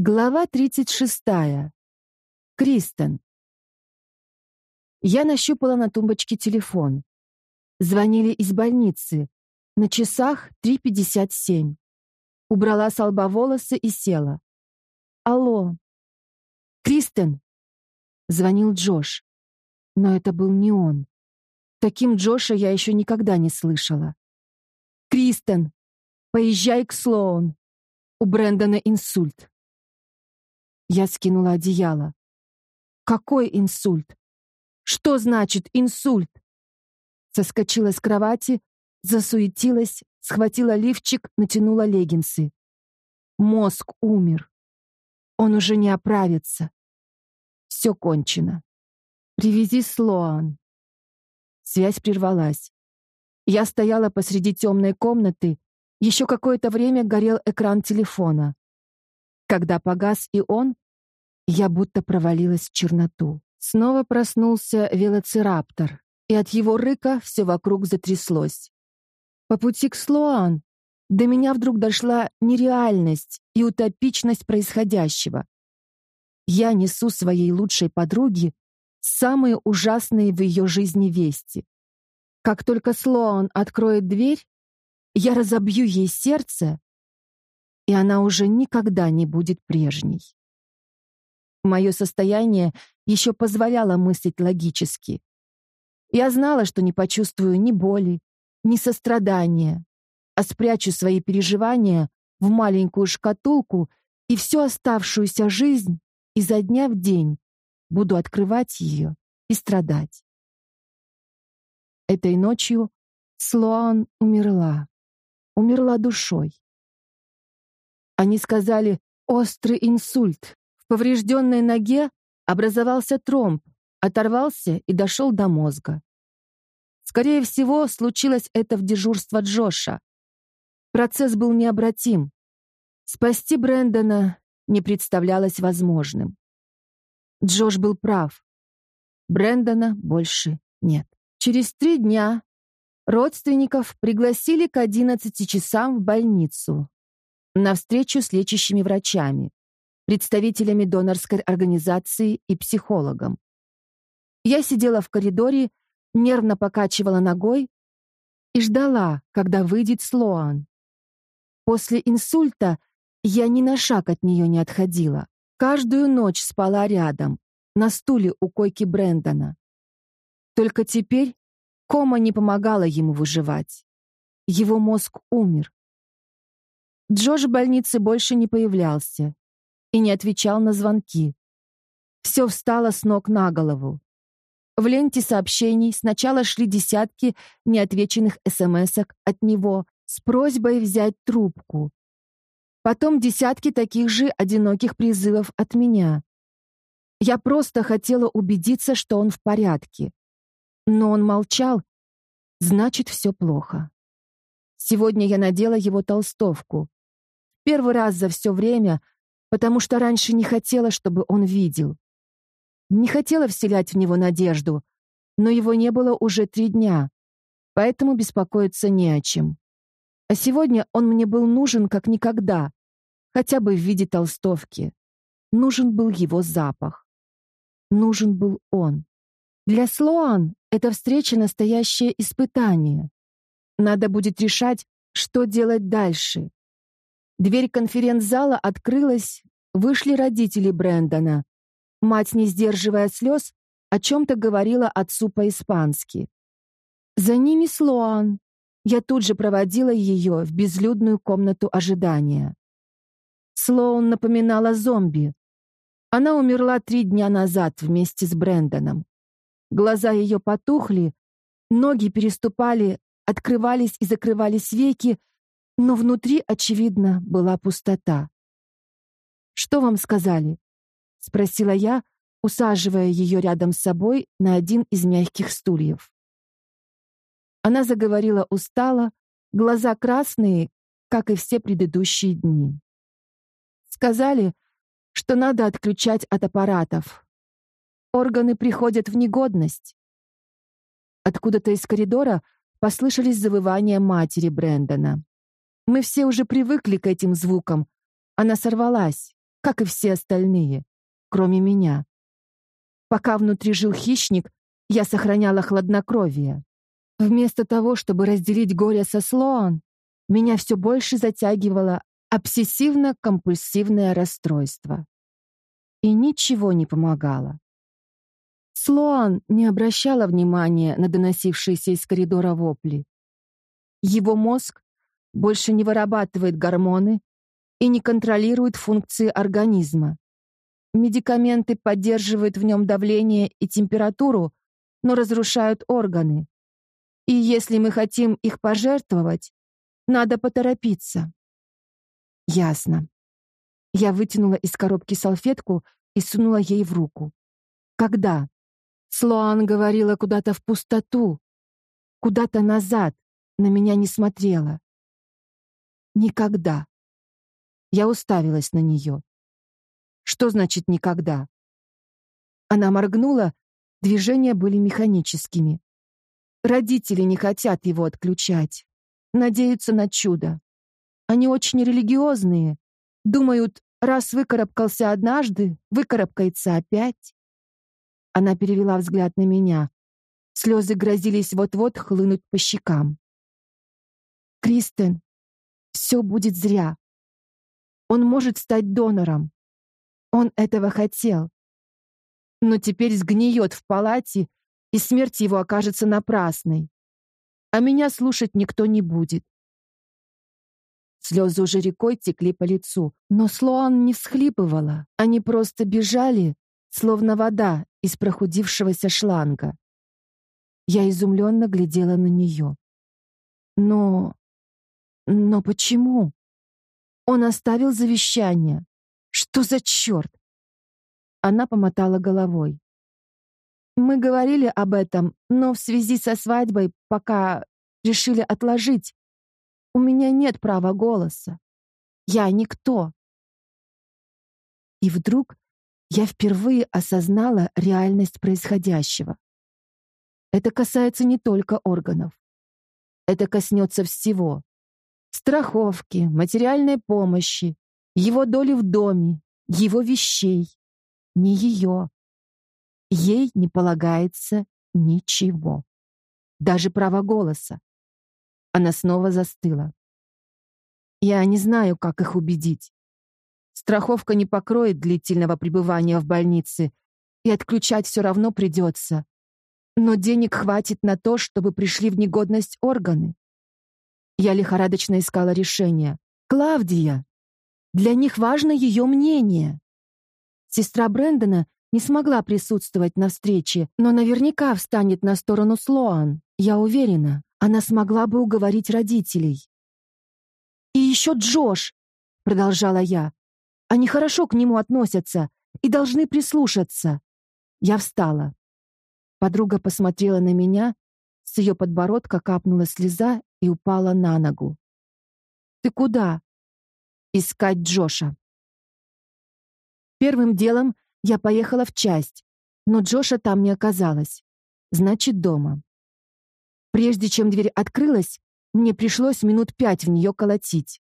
Глава 36. Кристен. Я нащупала на тумбочке телефон. Звонили из больницы. На часах 3.57. Убрала с лба волосы и села. «Алло». «Кристен!» Звонил Джош. Но это был не он. Таким Джоша я еще никогда не слышала. «Кристен, поезжай к Слоун. У Брэндона инсульт». Я скинула одеяло. Какой инсульт? Что значит инсульт? Соскочила с кровати, засуетилась, схватила лифчик, натянула леггинсы. Мозг умер. Он уже не оправится. Все кончено. Привези Слоан. Связь прервалась. Я стояла посреди темной комнаты. Еще какое-то время горел экран телефона. Когда погас и он, я будто провалилась в черноту. Снова проснулся велоцираптор, и от его рыка все вокруг затряслось. По пути к Слоан до меня вдруг дошла нереальность и утопичность происходящего. Я несу своей лучшей подруге самые ужасные в ее жизни вести. Как только Слоан откроет дверь, я разобью ей сердце и она уже никогда не будет прежней. Мое состояние еще позволяло мыслить логически. Я знала, что не почувствую ни боли, ни сострадания, а спрячу свои переживания в маленькую шкатулку и всю оставшуюся жизнь изо дня в день буду открывать ее и страдать. Этой ночью Слоан умерла. Умерла душой. Они сказали «острый инсульт». В поврежденной ноге образовался тромб, оторвался и дошел до мозга. Скорее всего, случилось это в дежурство Джоша. Процесс был необратим. Спасти Брэндона не представлялось возможным. Джош был прав. Брэндона больше нет. Через три дня родственников пригласили к 11 часам в больницу на встречу с лечащими врачами, представителями донорской организации и психологом. Я сидела в коридоре, нервно покачивала ногой и ждала, когда выйдет Слоан. После инсульта я ни на шаг от нее не отходила. Каждую ночь спала рядом, на стуле у койки Брэндона. Только теперь кома не помогала ему выживать. Его мозг умер. Джош в больнице больше не появлялся и не отвечал на звонки. Все встало с ног на голову. В ленте сообщений сначала шли десятки неотвеченных смс от него с просьбой взять трубку. Потом десятки таких же одиноких призывов от меня. Я просто хотела убедиться, что он в порядке. Но он молчал, значит, все плохо. Сегодня я надела его толстовку. Первый раз за все время, потому что раньше не хотела, чтобы он видел. Не хотела вселять в него надежду, но его не было уже три дня, поэтому беспокоиться не о чем. А сегодня он мне был нужен как никогда, хотя бы в виде толстовки. Нужен был его запах. Нужен был он. Для Слоан эта встреча — настоящее испытание. Надо будет решать, что делать дальше. Дверь конференц-зала открылась, вышли родители Брэндона. Мать, не сдерживая слез, о чем-то говорила отцу по-испански. За ними Слоан. Я тут же проводила ее в безлюдную комнату ожидания. Слоун напоминала зомби. Она умерла три дня назад вместе с Брэндоном. Глаза ее потухли, ноги переступали, открывались и закрывались веки, но внутри, очевидно, была пустота. «Что вам сказали?» — спросила я, усаживая ее рядом с собой на один из мягких стульев. Она заговорила устало, глаза красные, как и все предыдущие дни. Сказали, что надо отключать от аппаратов. Органы приходят в негодность. Откуда-то из коридора послышались завывания матери Брэндона. Мы все уже привыкли к этим звукам. Она сорвалась. как и все остальные, кроме меня. Пока внутри жил хищник, я сохраняла хладнокровие. Вместо того, чтобы разделить горе со Слоан, меня все больше затягивало обсессивно-компульсивное расстройство. И ничего не помогало. Слоан не обращала внимания на доносившиеся из коридора вопли. Его мозг больше не вырабатывает гормоны и не контролирует функции организма. Медикаменты поддерживают в нем давление и температуру, но разрушают органы. И если мы хотим их пожертвовать, надо поторопиться. Ясно. Я вытянула из коробки салфетку и сунула ей в руку. Когда? Слоан говорила куда-то в пустоту, куда-то назад, на меня не смотрела. Никогда. Я уставилась на нее. Что значит никогда? Она моргнула, движения были механическими. Родители не хотят его отключать, надеются на чудо. Они очень религиозные, думают, раз выкарабкался однажды, выкарабкается опять. Она перевела взгляд на меня. Слезы грозились вот-вот хлынуть по щекам. Кристен, все будет зря. Он может стать донором. Он этого хотел. Но теперь сгниет в палате, и смерть его окажется напрасной. А меня слушать никто не будет. Слезы уже рекой текли по лицу, но Слоан не всхлипывала. Они просто бежали, словно вода из прохудившегося шланга. Я изумленно глядела на нее. Но но почему? Он оставил завещание. Что за черт? Она помотала головой. Мы говорили об этом, но в связи со свадьбой пока решили отложить. У меня нет права голоса. Я никто. И вдруг я впервые осознала реальность происходящего. Это касается не только органов. Это коснется всего страховки, материальной помощи, его доли в доме, его вещей. Не ее. Ей не полагается ничего. Даже право голоса. Она снова застыла. Я не знаю, как их убедить. Страховка не покроет длительного пребывания в больнице, и отключать все равно придется. Но денег хватит на то, чтобы пришли в негодность органы. Я лихорадочно искала решение. Клавдия! Для них важно ее мнение. Сестра Брэндона не смогла присутствовать на встрече, но наверняка встанет на сторону Слоан. Я уверена, она смогла бы уговорить родителей. «И еще Джош!» — продолжала я. «Они хорошо к нему относятся и должны прислушаться». Я встала. Подруга посмотрела на меня, с ее подбородка капнула слеза и упала на ногу. «Ты куда?» «Искать Джоша». Первым делом я поехала в часть, но Джоша там не оказалось. Значит, дома. Прежде чем дверь открылась, мне пришлось минут пять в нее колотить.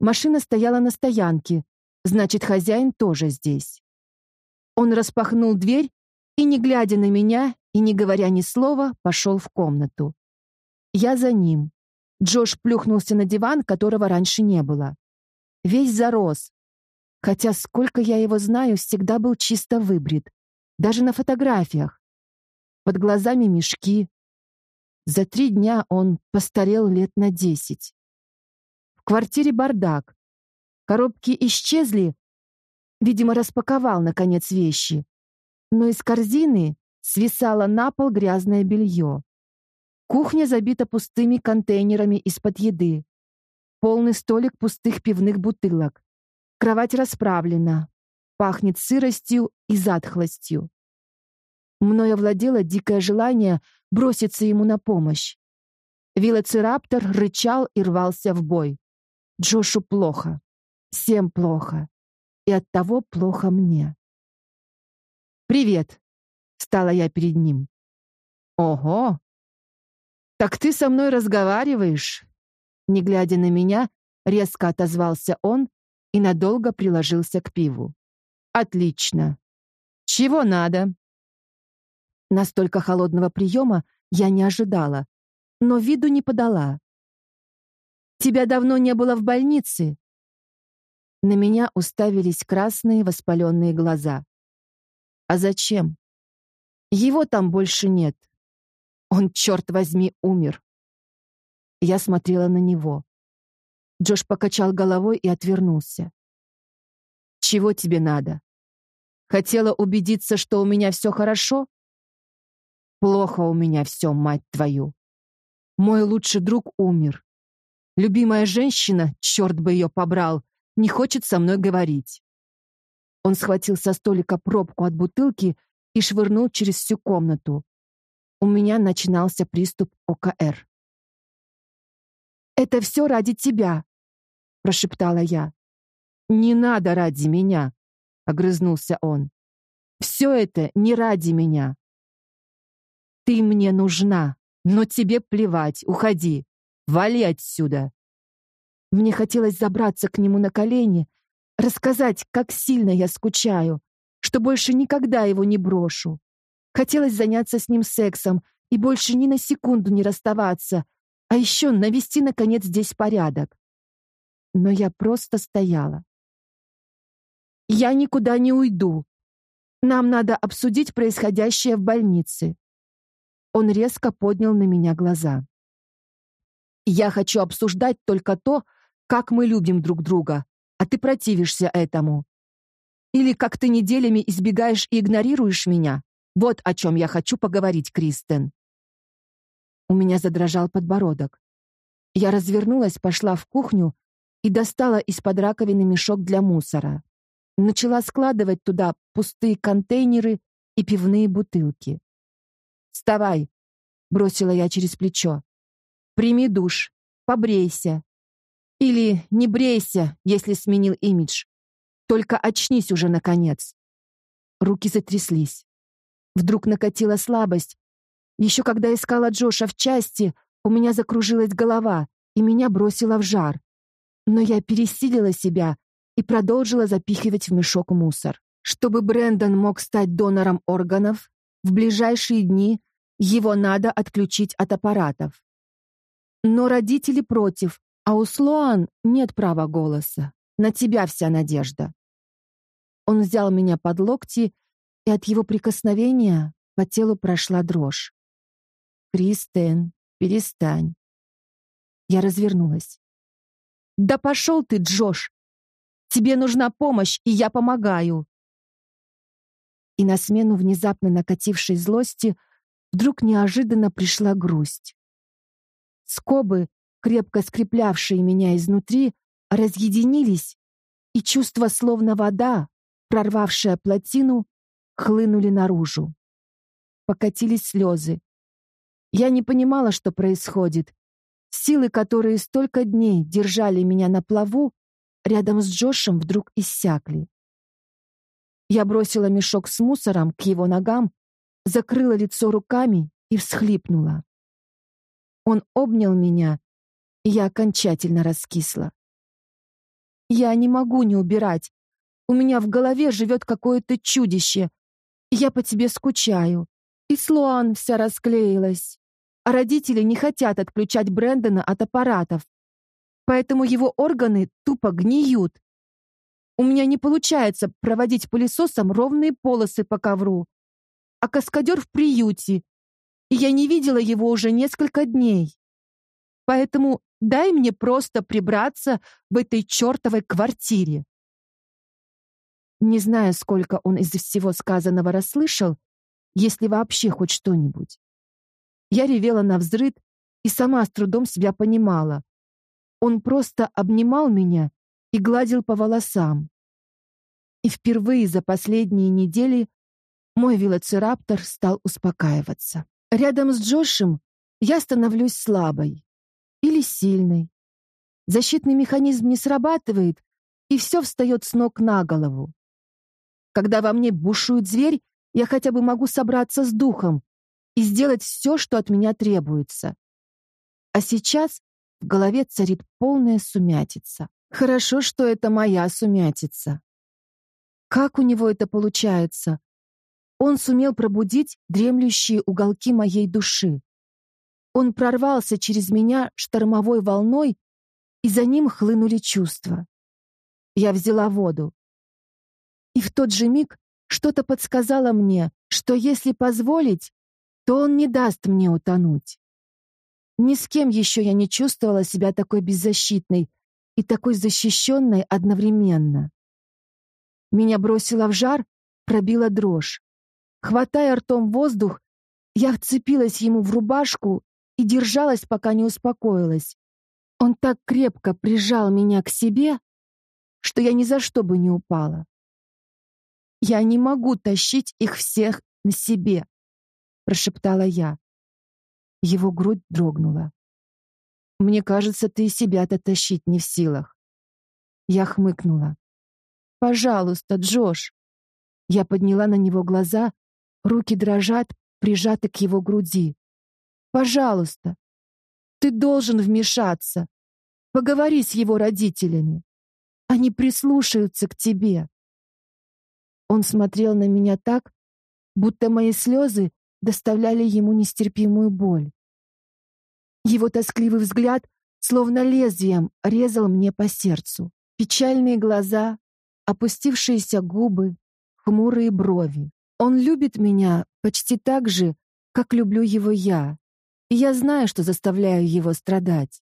Машина стояла на стоянке, значит, хозяин тоже здесь. Он распахнул дверь и, не глядя на меня и не говоря ни слова, пошел в комнату. Я за ним. Джош плюхнулся на диван, которого раньше не было. Весь зарос. Хотя, сколько я его знаю, всегда был чисто выбрит. Даже на фотографиях. Под глазами мешки. За три дня он постарел лет на десять. В квартире бардак. Коробки исчезли. Видимо, распаковал, наконец, вещи. Но из корзины свисало на пол грязное белье. Кухня забита пустыми контейнерами из-под еды. Полный столик пустых пивных бутылок. Кровать расправлена. Пахнет сыростью и затхлостью. Мною овладело дикое желание броситься ему на помощь. Велоцираптор рычал и рвался в бой. Джошу плохо. Всем плохо. И оттого плохо мне. «Привет!» — стала я перед ним. «Ого!» «Так ты со мной разговариваешь?» Не глядя на меня, резко отозвался он и надолго приложился к пиву. Отлично. Чего надо? Настолько холодного приема я не ожидала, но виду не подала. Тебя давно не было в больнице. На меня уставились красные воспаленные глаза. А зачем? Его там больше нет. Он, черт возьми, умер. Я смотрела на него. Джош покачал головой и отвернулся. Чего тебе надо? Хотела убедиться, что у меня все хорошо? Плохо у меня все, мать твою. Мой лучший друг умер. Любимая женщина, черт бы ее побрал, не хочет со мной говорить. Он схватил со столика пробку от бутылки и швырнул через всю комнату. У меня начинался приступ ОКР. «Это все ради тебя», — прошептала я. «Не надо ради меня», — огрызнулся он. «Все это не ради меня. Ты мне нужна, но тебе плевать, уходи. Вали отсюда. Мне хотелось забраться к нему на колени, рассказать, как сильно я скучаю, что больше никогда его не брошу. Хотелось заняться с ним сексом и больше ни на секунду не расставаться, а еще навести, наконец, здесь порядок. Но я просто стояла. «Я никуда не уйду. Нам надо обсудить происходящее в больнице. Он резко поднял на меня глаза. «Я хочу обсуждать только то, как мы любим друг друга, а ты противишься этому. Или как ты неделями избегаешь и игнорируешь меня. Вот о чем я хочу поговорить, Кристен». У меня задрожал подбородок. Я развернулась, пошла в кухню и достала из-под раковины мешок для мусора. Начала складывать туда пустые контейнеры и пивные бутылки. «Вставай!» — бросила я через плечо. «Прими душ, побрейся. Или не брейся, если сменил имидж. Только очнись уже, наконец». Руки затряслись. Вдруг накатила слабость. Еще когда искала Джоша в части, у меня закружилась голова, и меня бросило в жар. Но я пересилила себя и продолжила запихивать в мешок мусор. Чтобы Брэндон мог стать донором органов, в ближайшие дни его надо отключить от аппаратов. Но родители против, а у Слоан нет права голоса. На тебя вся надежда. Он взял меня под локти, и от его прикосновения по телу прошла дрожь. «Кристен, перестань». Я развернулась. «Да пошел ты, Джош! Тебе нужна помощь, и я помогаю!» И на смену внезапно накатившей злости вдруг неожиданно пришла грусть. Скобы, крепко скреплявшие меня изнутри, разъединились, и чувства, словно вода, прорвавшая плотину, хлынули наружу. Покатились слезы. Я не понимала, что происходит. Силы, которые столько дней держали меня на плаву, рядом с Джошем вдруг иссякли. Я бросила мешок с мусором к его ногам закрыла лицо руками и всхлипнула. Он обнял меня, и я окончательно раскисла. Я не могу не убирать. У меня в голове живет какое-то чудище. Я по тебе скучаю. И Слоан вся расклеилась. А родители не хотят отключать Брэндона от аппаратов. Поэтому его органы тупо гниют. У меня не получается проводить пылесосом ровные полосы по ковру а каскадер в приюте, и я не видела его уже несколько дней. Поэтому дай мне просто прибраться в этой чертовой квартире. Не знаю, сколько он из всего сказанного расслышал, если вообще хоть что-нибудь. Я ревела на взрыд и сама с трудом себя понимала. Он просто обнимал меня и гладил по волосам. И впервые за последние недели мой велоцираптор стал успокаиваться. Рядом с Джошем я становлюсь слабой или сильной. Защитный механизм не срабатывает, и все встает с ног на голову. Когда во мне бушует зверь, я хотя бы могу собраться с духом и сделать все, что от меня требуется. А сейчас в голове царит полная сумятица. Хорошо, что это моя сумятица. Как у него это получается? Он сумел пробудить дремлющие уголки моей души. Он прорвался через меня штормовой волной, и за ним хлынули чувства. Я взяла воду. И в тот же миг что-то подсказало мне, что если позволить, то он не даст мне утонуть. Ни с кем еще я не чувствовала себя такой беззащитной и такой защищенной одновременно. Меня бросило в жар, пробила дрожь. Хватая ртом воздух, я вцепилась ему в рубашку и держалась, пока не успокоилась. Он так крепко прижал меня к себе, что я ни за что бы не упала. «Я не могу тащить их всех на себе», — прошептала я. Его грудь дрогнула. «Мне кажется, ты себя-то тащить не в силах». Я хмыкнула. «Пожалуйста, Джош». Я подняла на него глаза, руки дрожат, прижаты к его груди. Пожалуйста, ты должен вмешаться. Поговори с его родителями. Они прислушаются к тебе. Он смотрел на меня так, будто мои слезы доставляли ему нестерпимую боль. Его тоскливый взгляд словно лезвием резал мне по сердцу. Печальные глаза, опустившиеся губы, хмурые брови. Он любит меня почти так же, как люблю его я. И я знаю, что заставляю его страдать.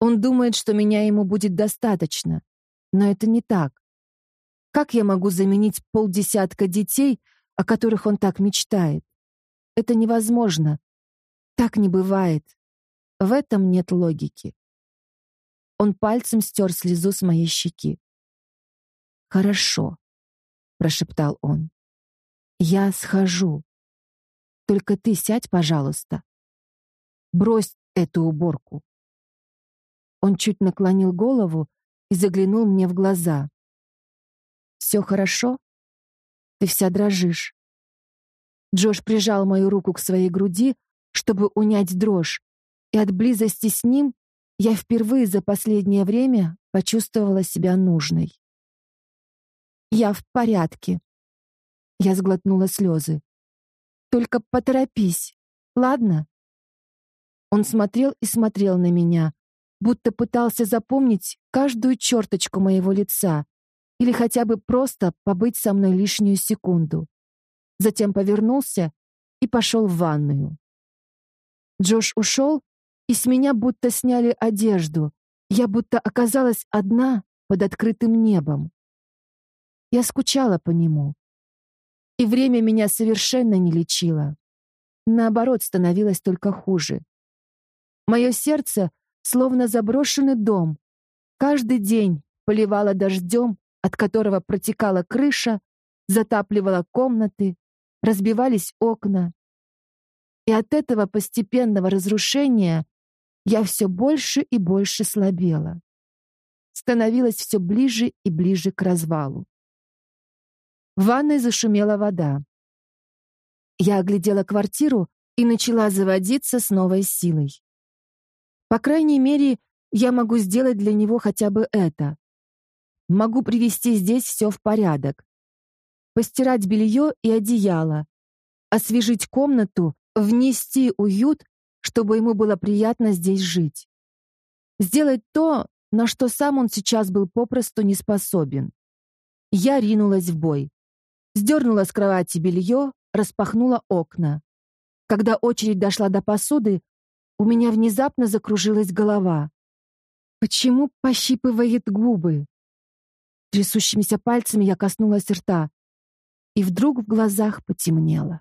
Он думает, что меня ему будет достаточно, но это не так. Как я могу заменить полдесятка детей, о которых он так мечтает? Это невозможно. Так не бывает. В этом нет логики. Он пальцем стер слезу с моей щеки. «Хорошо», — прошептал он. «Я схожу. Только ты сядь, пожалуйста. Брось эту уборку. Он чуть наклонил голову и заглянул мне в глаза. Все хорошо? Ты вся дрожишь. Джош прижал мою руку к своей груди, чтобы унять дрожь, и от близости с ним я впервые за последнее время почувствовала себя нужной. Я в порядке. Я сглотнула слезы. Только поторопись, ладно? Он смотрел и смотрел на меня, будто пытался запомнить каждую черточку моего лица или хотя бы просто побыть со мной лишнюю секунду. Затем повернулся и пошел в ванную. Джош ушел, и с меня будто сняли одежду. Я будто оказалась одна под открытым небом. Я скучала по нему. И время меня совершенно не лечило. Наоборот, становилось только хуже. Мое сердце, словно заброшенный дом, каждый день поливало дождем, от которого протекала крыша, затапливала комнаты, разбивались окна. И от этого постепенного разрушения я все больше и больше слабела. Становилась все ближе и ближе к развалу. В ванной зашумела вода. Я оглядела квартиру и начала заводиться с новой силой. По крайней мере, я могу сделать для него хотя бы это. Могу привести здесь все в порядок. Постирать белье и одеяло, освежить комнату, внести уют, чтобы ему было приятно здесь жить. Сделать то, на что сам он сейчас был попросту не способен. Я ринулась в бой. Сдернула с кровати белье, распахнула окна. Когда очередь дошла до посуды, у меня внезапно закружилась голова. Почему пощипывает губы? Трясущимися пальцами я коснулась рта, и вдруг в глазах потемнело.